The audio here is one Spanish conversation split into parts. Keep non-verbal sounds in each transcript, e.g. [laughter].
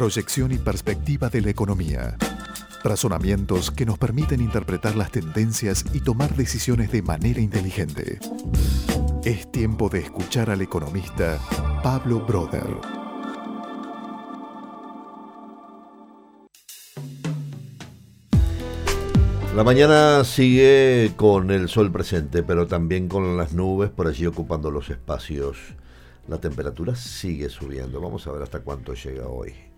proyección y perspectiva de la economía. Razonamientos que nos permiten interpretar las tendencias y tomar decisiones de manera inteligente. Es tiempo de escuchar al economista Pablo Broder. La mañana sigue con el sol presente, pero también con las nubes por allí ocupando los espacios. La temperatura sigue subiendo. Vamos a ver hasta cuánto llega hoy.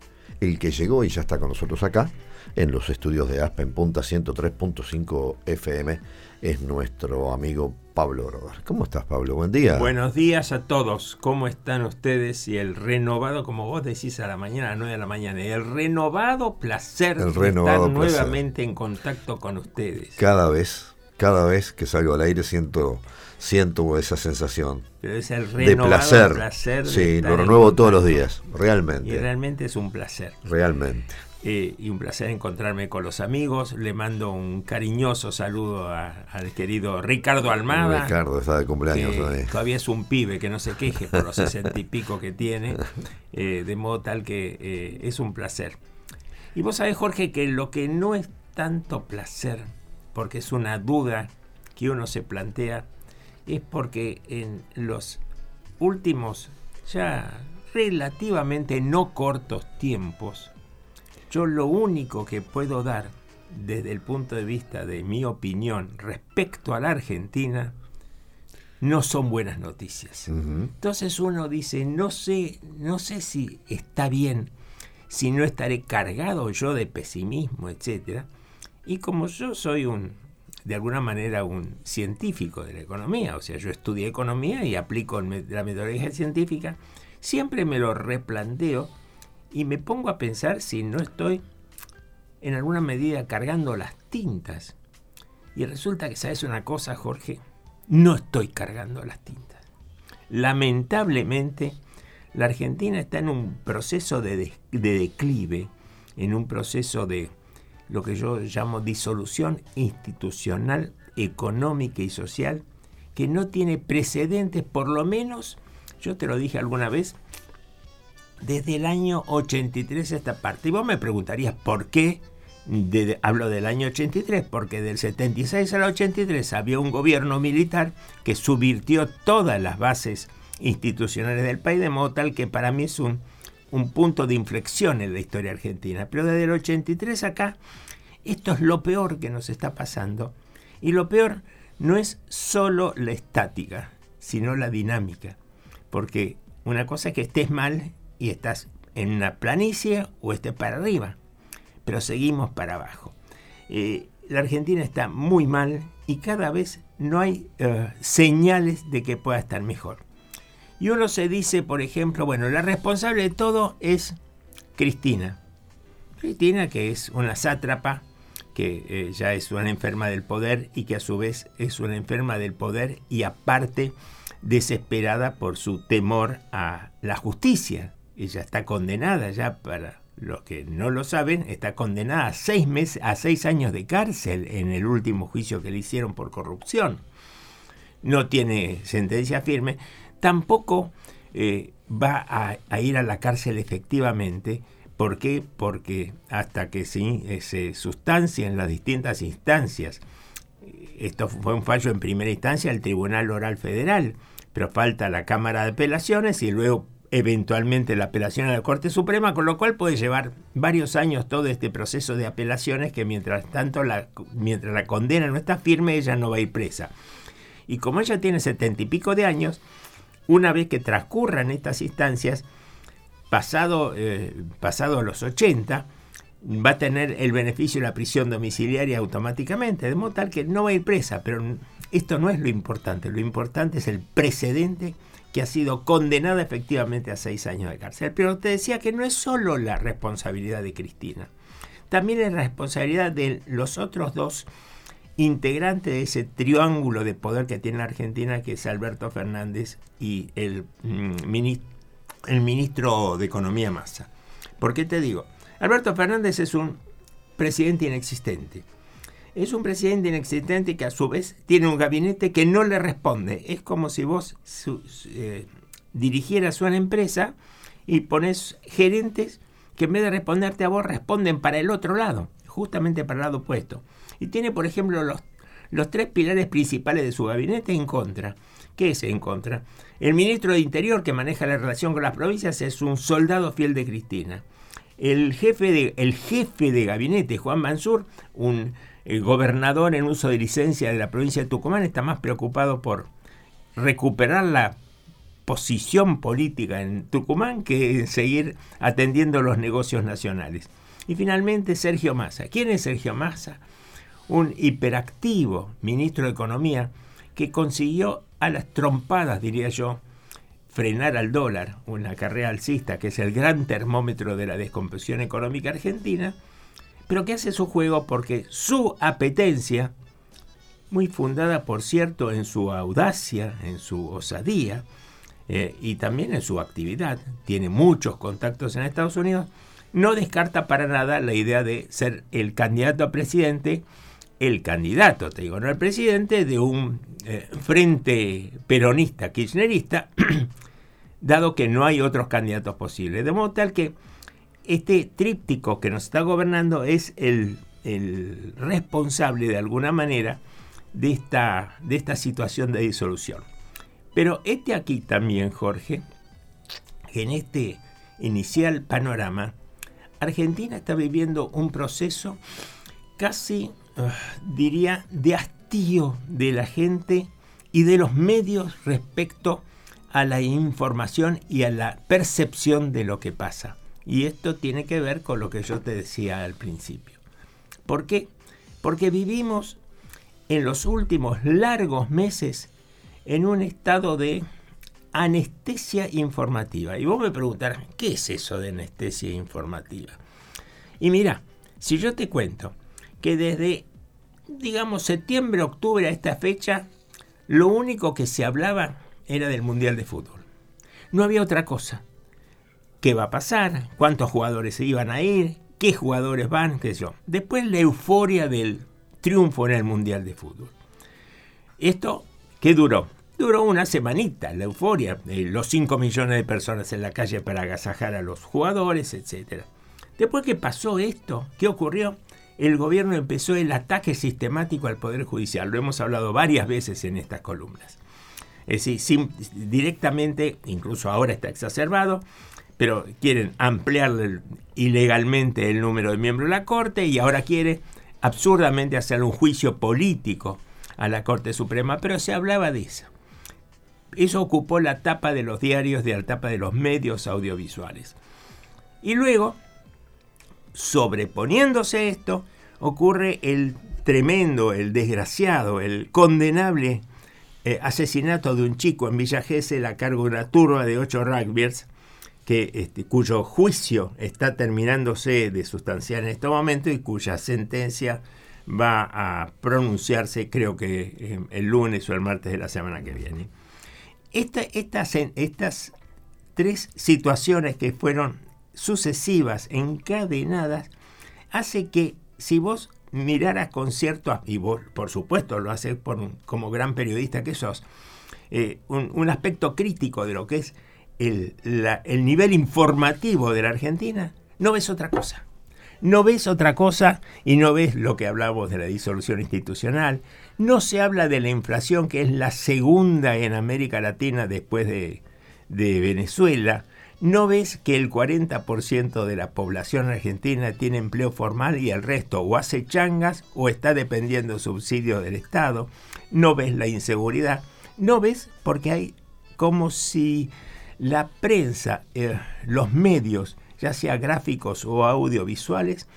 El que llegó y ya está con nosotros acá, en los estudios de ASPA en punta 103.5 FM, es nuestro amigo Pablo Rodar. ¿Cómo estás, Pablo? Buen día. Buenos días a todos. ¿Cómo están ustedes? Y el renovado, como vos decís a la mañana, a las 9 de la mañana, el renovado placer el renovado de estar nuevamente en contacto con ustedes. Cada vez, cada vez que salgo al aire siento, siento esa sensación. Pero es el renovado de placer. sí, lo renuevo todos los días, realmente. Y realmente es un placer. Realmente. Eh, y un placer encontrarme con los amigos. Le mando un cariñoso saludo al querido Ricardo Almada. Ricardo está de cumpleaños todavía. es un pibe que no se queje por los sesenta y pico que tiene, [laughs] eh, de modo tal que eh, es un placer. Y vos sabés, Jorge, que lo que no es tanto placer, porque es una duda que uno se plantea, es porque en los últimos, ya relativamente no cortos tiempos, yo lo único que puedo dar desde el punto de vista de mi opinión respecto a la Argentina no son buenas noticias. Entonces uno dice, no sé, no sé si está bien, si no estaré cargado yo de pesimismo, etc. Y como yo soy un, de alguna manera, un científico de la economía, o sea, yo estudié economía y aplico la metodología científica, siempre me lo replanteo y me pongo a pensar si no estoy en alguna medida cargando las tintas. Y resulta que, ¿sabes una cosa, Jorge? No estoy cargando las tintas. Lamentablemente, la Argentina está en un proceso de, de declive, en un proceso de lo que yo llamo disolución institucional, económica y social, que no tiene precedentes, por lo menos, yo te lo dije alguna vez, desde el año 83 esta parte. Y vos me preguntarías, ¿por qué? hablo del año 83, porque del 76 al 83 había un gobierno militar que subvirtió todas las bases institucionales del país, de modo tal que para mí es un, un punto de inflexión en la historia argentina. Pero desde el 83 acá, esto es lo peor que nos está pasando. Y lo peor no es solo la estática, sino la dinámica. Porque una cosa es que estés mal y estás en una planicie o estés para arriba, pero seguimos para abajo. Eh, la Argentina está muy mal y cada vez no hay eh, señales de que pueda estar mejor. Y uno se dice, por ejemplo, bueno, la responsable de todo es Cristina. Cristina, que es una sátrapa, que eh, ya es una enferma del poder y que a su vez es una enferma del poder y aparte desesperada por su temor a la justicia ella está condenada ya para los que no lo saben, está condenada a seis meses, a seis años de cárcel en el último juicio que le hicieron por corrupción. No tiene sentencia firme, tampoco eh, va a, ir a la cárcel efectivamente. ¿Por qué? Porque hasta que se, eh, se sustancien las distintas instancias, esto fue un fallo en primera instancia del Tribunal Oral Federal, pero falta la Cámara de Apelaciones y luego eventualmente la apelación a la Corte Suprema, con lo cual puede llevar varios años todo este proceso de apelaciones que mientras tanto, la, mientras la condena no está firme, ella no va a ir presa. Y como ella tiene setenta y pico de años, una vez que transcurran estas instancias, pasado, eh, pasado los 80, va a tener el beneficio de la prisión domiciliaria automáticamente, de modo tal que no va a ir presa, pero esto no es lo importante, lo importante es el precedente que ha sido condenada efectivamente a seis años de cárcel. Pero te decía que no es solo la responsabilidad de Cristina, también es la responsabilidad de los otros dos integrantes de ese triángulo de poder que tiene la Argentina, que es Alberto Fernández y el, mm, el ministro de Economía Massa. ¿Por qué te digo? Alberto Fernández es un presidente inexistente es un presidente inexistente que a su vez tiene un gabinete que no le responde. Es como si vos eh, dirigieras una empresa y pones gerentes que en vez de responderte a vos responden para el otro lado, justamente para el lado opuesto. Y tiene, por ejemplo, los, tres pilares principales de su gabinete en contra. ¿Qué es en contra? El ministro de Interior que maneja la relación con las provincias es un soldado fiel de Cristina. El jefe de, el jefe de gabinete, Juan Mansur, un eh, gobernador en uso de licencia de la provincia de Tucumán, está más preocupado por recuperar la posición política en Tucumán que seguir atendiendo los negocios nacionales. Y finalmente Sergio Massa. ¿Quién es Sergio Massa? Un hiperactivo ministro de Economía que consiguió a las trompadas, diría yo, frenar al dólar, una carrera alcista que es el gran termómetro de la descomposición económica argentina, pero que hace su juego porque su apetencia, muy fundada por cierto en su audacia, en su osadía, eh, y también en su actividad, tiene muchos contactos en Estados Unidos, no descarta para nada la idea de ser el candidato a presidente, el candidato, te digo, no el presidente, de un eh, frente peronista, kirchnerista, [clears throat] dado que no hay otros candidatos posibles. De modo tal que este tríptico que nos está gobernando es el, el responsable de alguna manera de esta, de esta situación de disolución. Pero este aquí también, Jorge, en este inicial panorama, Argentina está viviendo un proceso casi, diría, de hastío de la gente y de los medios respecto a la información y a la percepción de lo que pasa. Y esto tiene que ver con lo que yo te decía al principio. ¿Por qué? Porque vivimos en los últimos largos meses en un estado de anestesia informativa. Y vos me preguntarás, ¿qué es eso de anestesia informativa? Y mira, si yo te cuento que desde, digamos, septiembre, octubre a esta fecha, lo único que se hablaba era del Mundial de Fútbol. No había otra cosa. ¿Qué va a pasar? ¿Cuántos jugadores se iban a ir? ¿Qué jugadores van? ¿Qué yo? Después la euforia del triunfo en el Mundial de Fútbol. Esto ¿Qué duró? Duró una semanita, la euforia, los 5 millones de personas en la calle para agasajar a los jugadores, etc. Después que pasó esto, ¿qué ocurrió? El gobierno empezó el ataque sistemático al Poder Judicial. Lo hemos hablado varias veces en estas columnas. Es decir, directamente, incluso ahora está exacerbado, pero quieren ampliar ilegalmente el número de miembros de la Corte y ahora quiere absurdamente hacer un juicio político a la Corte Suprema, pero se hablaba de eso. Eso ocupó la tapa de los diarios, de la tapa de los medios audiovisuales. Y luego, sobreponiéndose esto, ocurre el tremendo, el desgraciado, el condenable eh, asesinato de un chico en Villa Gesell a cargo de una turba de ocho rugbyers, que, este, cuyo juicio está terminándose de sustanciar en este momento y cuya sentencia va a pronunciarse creo que eh, el lunes o el martes de la semana que viene. estas, estas tres situaciones que fueron sucesivas, encadenadas, hace que si vos miraras con cierto, y vos por supuesto lo haces por como gran periodista que sos, eh, un, aspecto crítico de lo que es el, el nivel informativo de la Argentina, no ves otra cosa no ves otra cosa y no ves lo que hablamos de la disolución institucional. No se habla de la inflación, que es la segunda en América Latina después de, Venezuela. No ves que el 40% de la población argentina tiene empleo formal y el resto o hace changas o está dependiendo subsidios del Estado. No ves la inseguridad. No ves porque hay como si la prensa, eh, los medios, ya sea gráficos o audiovisuales,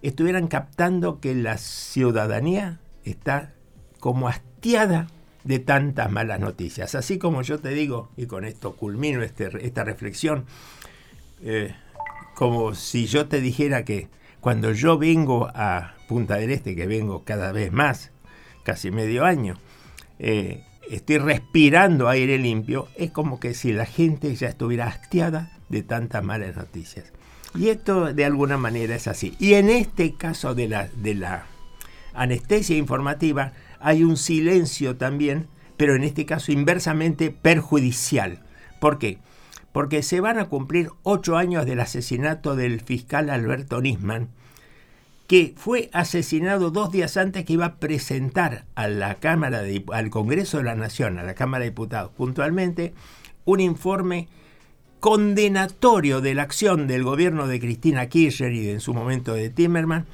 estuvieran captando que la ciudadanía está como hastiada de tantas malas noticias. Así como yo te digo, y con esto culmino este, esta reflexión, eh, como si yo te dijera que cuando yo vengo a Punta del Este, que vengo cada vez más, casi medio año, eh, estoy respirando aire limpio, es como que si la gente ya estuviera hastiada de tantas malas noticias. Y esto de alguna manera es así. Y en este caso de la, de la anestesia informativa hay un silencio también, pero en este caso inversamente perjudicial. ¿Por qué? porque se van a cumplir ocho años del asesinato del fiscal Alberto Nisman, que fue asesinado dos días antes que iba a presentar a la Cámara de, al Congreso de la Nación, a la Cámara de Diputados, puntualmente, un informe condenatorio de la acción del gobierno de Cristina Kirchner y en su momento de Timerman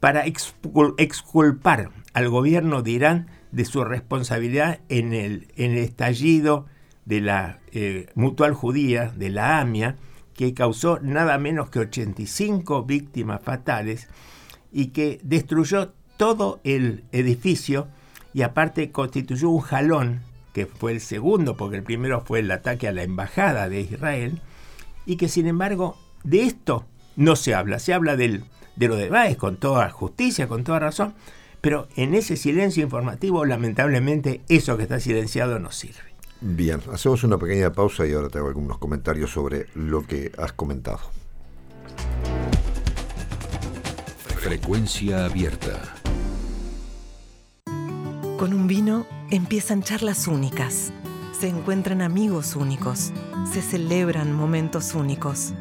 para exculpar al gobierno de Irán de su responsabilidad en el, estallido de la eh, mutual judía, de la AMIA, que causó nada menos que 85 víctimas fatales y que destruyó todo el edificio y aparte constituyó un jalón, que fue el segundo, porque el primero fue el ataque a la embajada de Israel, y que sin embargo de esto no se habla, se habla del, de lo de Baez con toda justicia, con toda razón, pero en ese silencio informativo lamentablemente eso que está silenciado no sirve. Bien, hacemos una pequeña pausa y ahora te hago algunos comentarios sobre lo que has comentado. Frecuencia abierta. Con un vino empiezan charlas únicas, se encuentran amigos únicos, se celebran momentos únicos,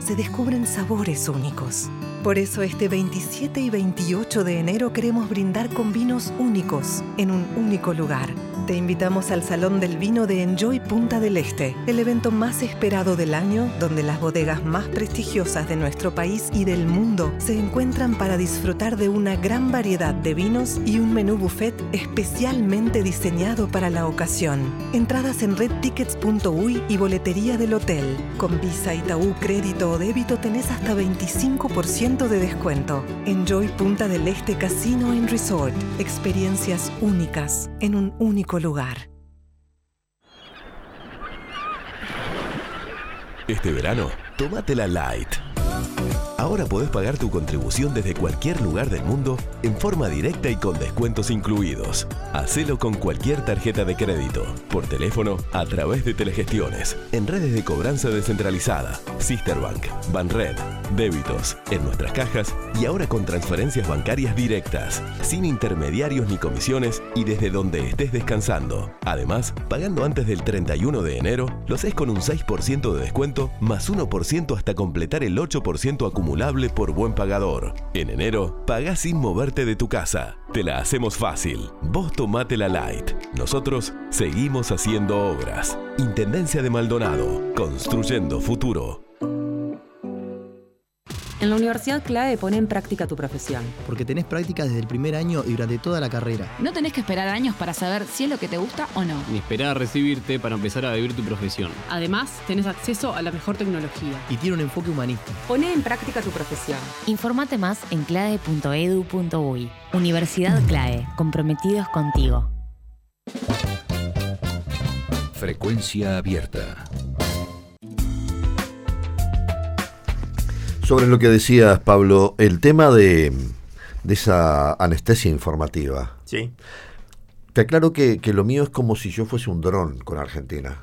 se descubren sabores únicos. Por eso este 27 y 28 de enero queremos brindar con vinos únicos en un único lugar te invitamos al Salón del Vino de Enjoy Punta del Este, el evento más esperado del año donde las bodegas más prestigiosas de nuestro país y del mundo se encuentran para disfrutar de una gran variedad de vinos y un menú buffet especialmente diseñado para la ocasión. Entradas en redtickets.uy y boletería del hotel. Con Visa, Itaú, crédito o débito tenés hasta 25% de descuento. Enjoy Punta del Este Casino and Resort. Experiencias únicas en un único lugar. Este verano, tómatela light. Ahora podés pagar tu contribución desde cualquier lugar del mundo en forma directa y con descuentos incluidos. Hacelo con cualquier tarjeta de crédito, por teléfono, a través de telegestiones, en redes de cobranza descentralizada, Sisterbank, Banred, débitos, en nuestras cajas y ahora con transferencias bancarias directas, sin intermediarios ni comisiones y desde donde estés descansando. Además, pagando antes del 31 de enero, lo haces con un 6% de descuento más 1% hasta completar el 8% por buen pagador. En enero, pagás sin moverte de tu casa. Te la hacemos fácil. Vos tomate la light. Nosotros seguimos haciendo obras. Intendencia de Maldonado. Construyendo futuro. En la Universidad CLAE pone en práctica tu profesión. Porque tenés práctica desde el primer año y durante toda la carrera. No tenés que esperar años para saber si es lo que te gusta o no. Ni esperar a recibirte para empezar a vivir tu profesión. Además, tenés acceso a la mejor tecnología. Y tiene un enfoque humanista. Pone en práctica tu profesión. Informate más en clae.edu.uy. Universidad CLAE, comprometidos contigo. Frecuencia abierta. Sobre lo que decías, Pablo, el tema de, esa anestesia informativa. Sí. Te aclaro que, lo mío es como si yo fuese un dron con Argentina.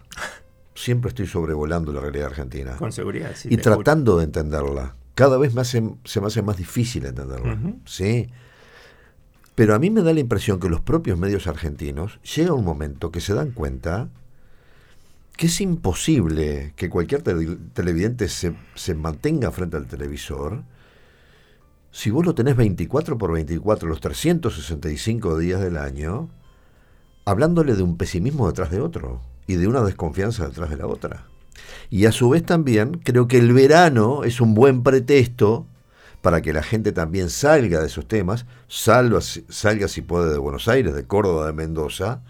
Siempre estoy sobrevolando la realidad argentina. Con seguridad, sí. Y tratando de entenderla. Cada vez se me hace más difícil entenderla. Sí. Pero a mí me da la impresión que los propios medios argentinos llega un momento que se dan cuenta que es imposible que cualquier televidente se, se, mantenga frente al televisor si vos lo tenés 24 por 24 los 365 días del año, hablándole de un pesimismo detrás de otro y de una desconfianza detrás de la otra. Y a su vez también creo que el verano es un buen pretexto para que la gente también salga de esos temas, salga, salga si puede de Buenos Aires, de Córdoba, de Mendoza,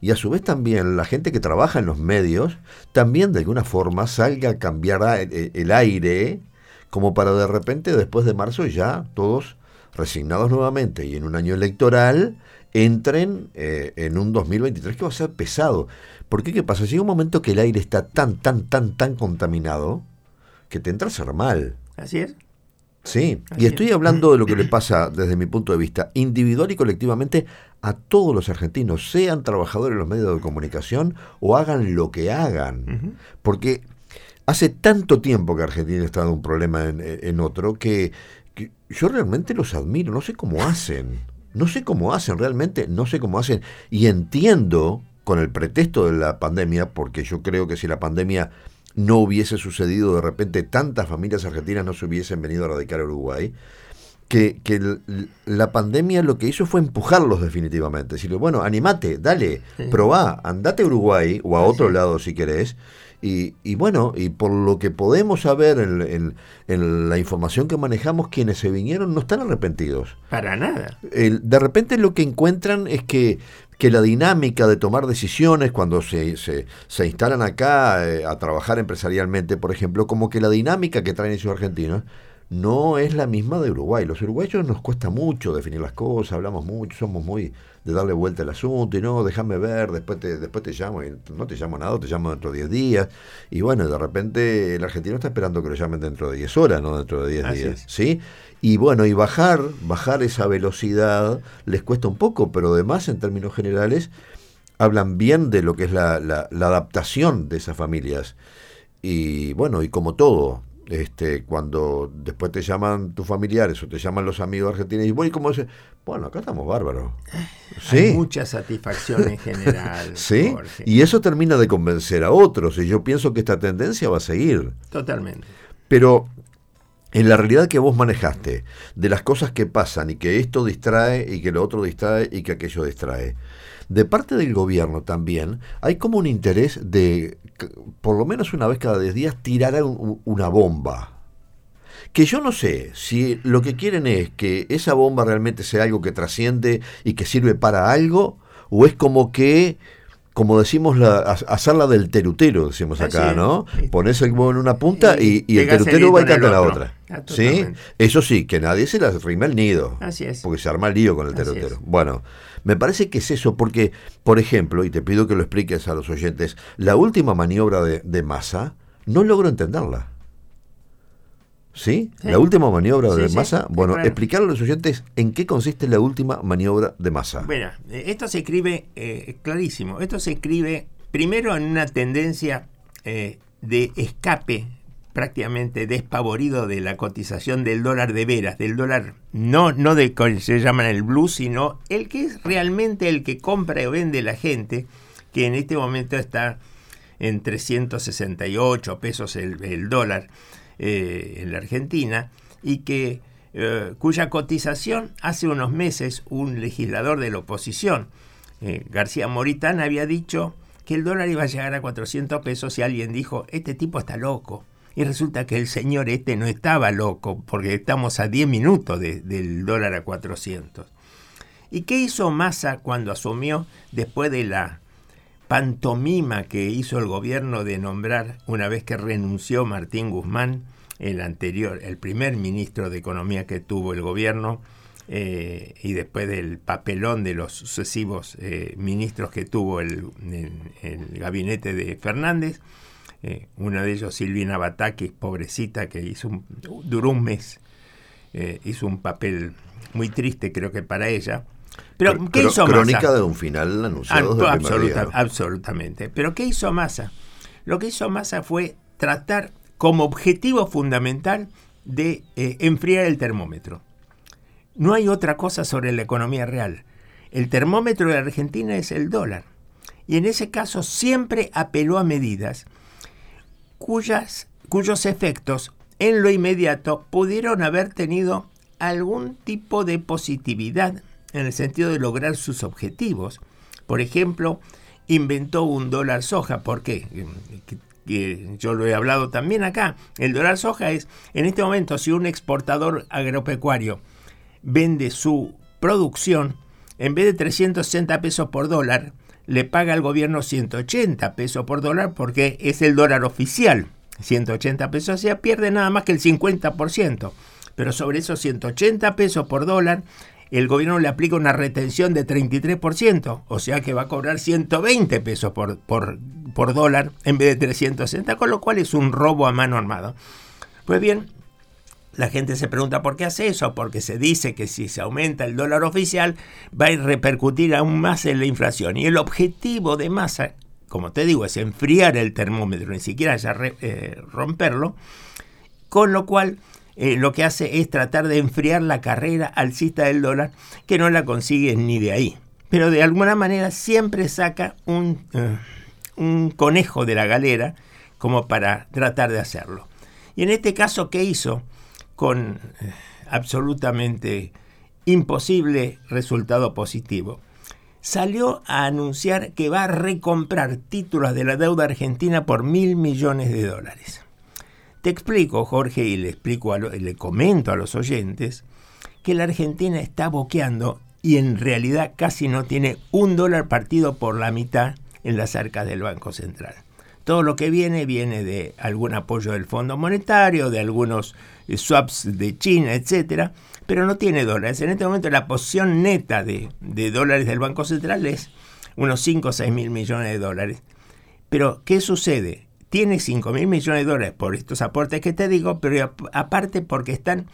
y a su vez también la gente que trabaja en los medios también de alguna forma salga a cambiar el aire como para de repente después de marzo ya todos resignados nuevamente y en un año electoral entren eh, en un 2023 que va a ser pesado. ¿Por qué? ¿Qué pasa? Llega un momento que el aire está tan, tan, tan, tan contaminado que te entra a ser mal. Así es. Sí, y estoy hablando de lo que le [clears throat] pasa desde mi punto de vista individual y colectivamente a todos los argentinos, sean trabajadores de los medios de comunicación o hagan lo que hagan. Porque hace tanto tiempo que Argentina está en un problema en, otro que, yo realmente los admiro, no sé cómo hacen. No sé cómo hacen, realmente no sé cómo hacen. Y entiendo con el pretexto de la pandemia, porque yo creo que si la pandemia no hubiese sucedido de repente, tantas familias argentinas no se hubiesen venido a radicar a Uruguay, que, que la pandemia lo que hizo fue empujarlos definitivamente. Decirle, bueno, animate, dale, Sí. probá, andate a Uruguay o a otro lado si querés. Y, y bueno, y por lo que podemos saber en, en- en la información que manejamos, quienes se vinieron no están arrepentidos. Para nada. El- de repente lo que encuentran es que, que la dinámica de tomar decisiones cuando se, se, se instalan acá eh, a trabajar empresarialmente, por ejemplo, como que la dinámica que traen esos argentinos no es la misma de Uruguay. Los uruguayos nos cuesta mucho definir las cosas, hablamos mucho, somos muy de darle vuelta al asunto y no, déjame ver, después te, después te llamo, y no te llamo nada, te llamo dentro de 10 días. Y bueno, de repente el argentino está esperando que lo llamen dentro de 10 horas, no dentro de 10 Así días. es. ¿Sí? Y bueno, y bajar, bajar esa velocidad les cuesta un poco, pero además en términos generales hablan bien de lo que es la, la- la adaptación de esas familias. Y bueno, y como todo, este, cuando después te llaman tus familiares o te llaman los amigos argentinos y bueno, ¿y cómo es? Bueno, acá estamos bárbaros. Hay Sí. mucha satisfacción en general. [laughs] Sí, Jorge. y eso termina de convencer a otros, y yo pienso que esta tendencia va a seguir. Totalmente. Pero en la realidad que vos manejaste, de las cosas que pasan y que esto distrae y que lo otro distrae y que aquello distrae, de parte del gobierno también hay como un interés de, por lo menos una vez cada 10 días, tirar un- un- una bomba. Que yo no sé si lo que quieren es que esa bomba realmente sea algo que trasciende y que sirve para algo, o es como que, como decimos, la, ha- hacerla del terutero, decimos acá. ¿no? Pones el huevo en una punta y, y el terutero va y en canta la otra. Ah, ¿Sí? Eso sí, que nadie se la rime el nido. Así es. Porque se arma el lío con el terutero. Bueno, me parece que es eso, porque, por ejemplo, y te pido que lo expliques a los oyentes, la última maniobra de, de Massa, no logro entenderla. ¿Sí? Sí. La última maniobra Sí, de sí, Massa. Bueno, explicarle a los oyentes en qué consiste la última maniobra de Massa. Bueno, eh, esto se escribe eh, clarísimo. Esto se escribe primero en una tendencia eh, de escape prácticamente despavorido de la cotización del dólar de veras, del dólar no, no de que se llaman el blue, sino el que es realmente el que compra o vende la gente, que en este momento está en 368 pesos el, el dólar eh, en la Argentina y que eh, cuya cotización hace unos meses un legislador de la oposición, eh, García Moritán, había dicho que el dólar iba a llegar a 400 pesos y alguien dijo, este tipo está loco. Y resulta que el señor este no estaba loco, porque estamos a 10 minutos de- del dólar a 400. ¿Y qué hizo Massa cuando asumió después de la pantomima que hizo el gobierno de nombrar, una vez que renunció Martín Guzmán, el anterior, el primer ministro de Economía que tuvo el gobierno, eh, y después del papelón de los sucesivos eh, ministros que tuvo el, el- gabinete de Fernández, eh, uno de ellos Silvina Batakis, pobrecita, que hizo un- duró un mes, hizo un papel muy triste creo que para ella. Pero, ¿qué hizo Crónica Massa? de un final anunciado desde absoluta-. Absolutamente. Pero ¿qué hizo Massa? Lo que hizo Massa fue tratar como objetivo fundamental de eh, enfriar el termómetro. No hay otra cosa sobre la economía real. El termómetro de Argentina es el dólar. Y en ese caso siempre apeló a medidas cuyas, cuyos efectos en lo inmediato pudieron haber tenido algún tipo de positividad en el sentido de lograr sus objetivos. Por ejemplo, inventó un dólar soja. ¿Por qué? Yo lo he hablado también acá. El dólar soja es, en este momento, si un exportador agropecuario vende su producción, en vez de 360 pesos por dólar, le paga al gobierno 180 pesos por dólar porque es el dólar oficial. 180 pesos, o sea, pierde nada más que el 50%. Pero sobre esos 180 pesos por dólar, el gobierno le aplica una retención de 33%, o sea que va a cobrar 120 pesos por, por, por dólar en vez de 360, con lo cual es un robo a mano armada. Pues bien, la gente se pregunta por qué hace eso, porque se dice que si se aumenta el dólar oficial va a repercutir aún más en la inflación. Y el objetivo de Massa, como te digo, es enfriar el termómetro, ni siquiera ya re- eh, romperlo, con lo cual eh, lo que hace es tratar de enfriar la carrera alcista del dólar, que no la consigue ni de ahí. Pero de alguna manera siempre saca un, eh, conejo de la galera como para tratar de hacerlo. Y en este caso, ¿qué hizo? Con eh, absolutamente imposible resultado positivo. Salió a anunciar que va a recomprar títulos de la deuda argentina por mil millones de dólares. Te explico, Jorge, y le explico, le comento a los oyentes que la Argentina está boqueando y en realidad casi no tiene un dólar partido por la mitad en las arcas del Banco Central. Todo lo que viene viene de algún apoyo del Fondo Monetario, de algunos eh, swaps de China, etcétera, pero no tiene dólares. En este momento la posición neta de, de dólares del Banco Central es unos 5 o 6 mil millones de dólares. Pero, ¿qué sucede? Tiene 5 mil millones de dólares por estos aportes que te digo, pero aparte porque están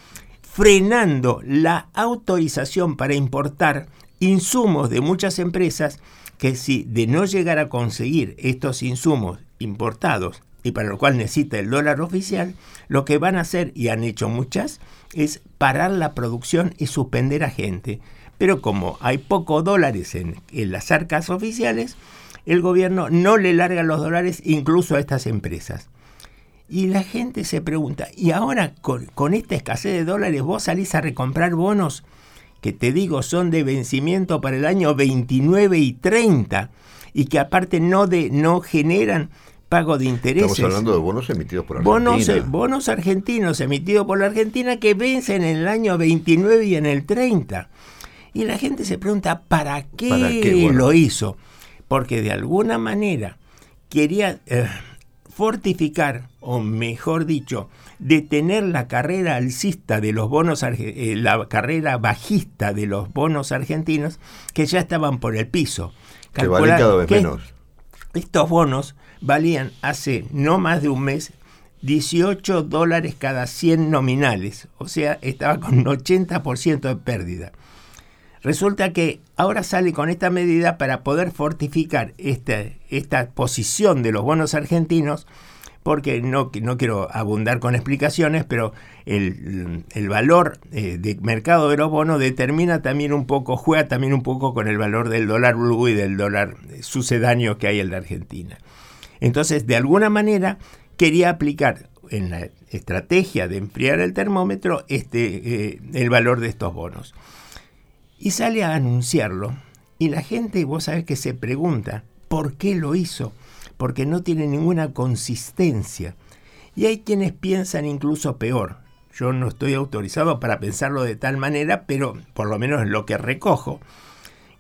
frenando la autorización para importar insumos de muchas empresas que si de no llegar a conseguir estos insumos importados y para lo cual necesita el dólar oficial, lo que van a hacer, y han hecho muchas, es parar la producción y suspender a gente. Pero como hay pocos dólares en, las arcas oficiales, el gobierno no le larga los dólares incluso a estas empresas. Y la gente se pregunta, ¿y ahora con, con, esta escasez de dólares vos salís a recomprar bonos que te digo son de vencimiento para el año 29 y 30 y que aparte no, de, no generan pago de intereses. Estamos hablando de bonos emitidos por Argentina. Bonos, eh, bonos argentinos emitidos por la Argentina que vencen en el año 29 y en el 30. Y la gente se pregunta, ¿para qué, lo hizo? Porque de alguna manera quería eh, fortificar, o mejor dicho, detener la carrera alcista de los bonos, eh, la carrera bajista de los bonos argentinos que ya estaban por el piso. Que valen cada vez menos. Estos bonos valían hace no más de un mes 18 dólares cada 100 nominales, o sea, estaba con un 80% de pérdida. Resulta que ahora sale con esta medida para poder fortificar esta, esta posición de los bonos argentinos, porque no, no quiero abundar con explicaciones, pero el, valor eh, de mercado de los bonos determina también un poco, juega también un poco con el valor del dólar blue y del dólar sucedáneo que hay en la Argentina. Entonces, de alguna manera, quería aplicar en la estrategia de enfriar el termómetro este, eh, el valor de estos bonos. Y sale a anunciarlo. Y la gente, vos sabés que se pregunta, ¿por qué lo hizo? Porque no tiene ninguna consistencia. Y hay quienes piensan incluso peor. Yo no estoy autorizado para pensarlo de tal manera, pero por lo menos lo que recojo,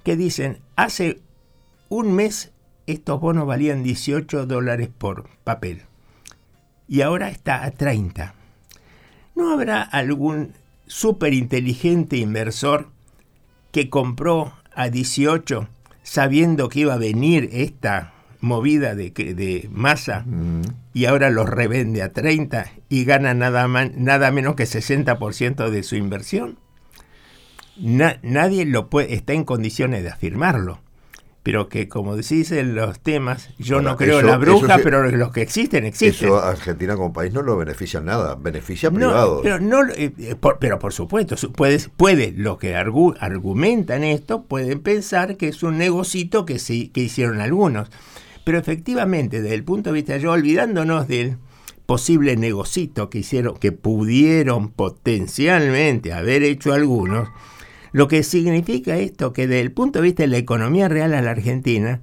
que dicen, hace un mes estos bonos valían 18 dólares por papel y ahora está a 30. ¿No habrá algún súper inteligente inversor que compró a 18 sabiendo que iba a venir esta movida de, de masa mm. y ahora los revende a 30 y gana nada, nada menos que 60% de su inversión? nadie lo puede, está en condiciones de afirmarlo pero que como decís en los temas, yo no creo en la bruja, pero los que existen, existen. Eso Argentina como país no lo beneficia en nada, beneficia a privados. Pero, no, eh, eh, por, pero por supuesto, puede, puede los que argumentan esto, pueden pensar que es un negocito que, sí, que hicieron algunos. Pero efectivamente, desde el punto de vista, yo olvidándonos del posible negocito que hicieron, que pudieron potencialmente haber hecho algunos, lo que significa esto que desde el punto de vista de la economía real a la Argentina,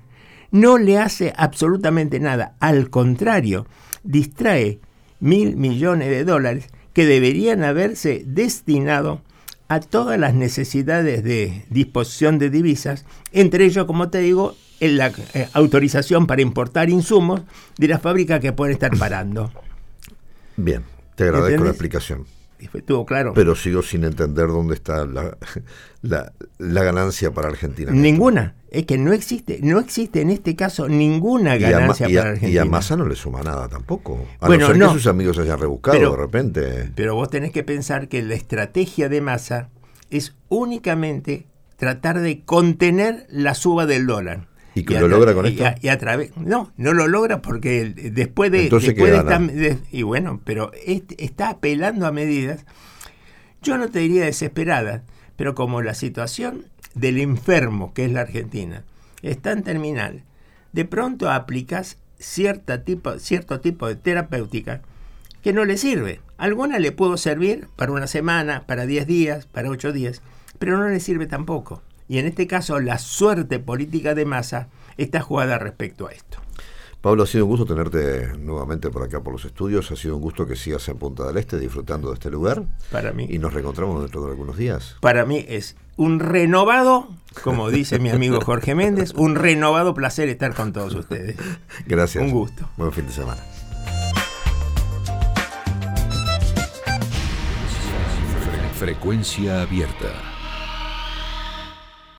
no le hace absolutamente nada. Al contrario, distrae mil millones de dólares que deberían haberse destinado a todas las necesidades de disposición de divisas, entre ellos, como te digo, en la eh, autorización para importar insumos de la fábrica que pueden estar parando. Bien, te agradezco la explicación estuvo claro. Pero sigo sin entender dónde está la, la, ganancia para Argentina. Ninguna. Es que no existe, no existe en este caso ninguna ganancia para Argentina. Y a Massa no le suma nada tampoco. A bueno, no ser que sus amigos se hayan rebuscado de repente. Pero vos tenés que pensar que la estrategia de Massa es únicamente tratar de contener la suba del dólar. ¿Y que lo logra con esto? Y a, través, no, no lo logra porque después de, después y bueno, pero está apelando a medidas, yo no te diría desesperadas, pero como la situación del enfermo, que es la Argentina, es tan terminal, de pronto aplicas cierta tipo, cierto tipo de terapéutica que no le sirve. Alguna le puedo servir para una semana, para 10 días, para 8 días, pero no le sirve tampoco. Y en este caso la suerte política de masa está jugada respecto a esto. Pablo, ha sido un gusto tenerte nuevamente por acá por los estudios. Ha sido un gusto que sigas en Punta del Este disfrutando de este lugar. Para mí. Y nos reencontramos dentro de algunos días. Para mí es un renovado, como dice mi amigo [laughs] Jorge Méndez, un renovado placer estar con todos ustedes. Gracias. Un gusto. Buen fin de semana. Frecuencia abierta.